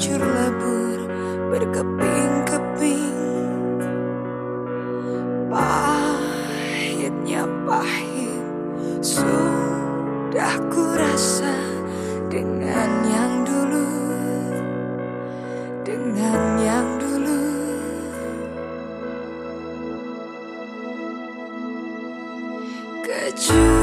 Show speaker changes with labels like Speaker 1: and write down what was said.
Speaker 1: hancur lebur berkeping-keping. Pahitnya pahit Sudah ku rasa dengan yang dulu Dengan yang dulu. Kecuali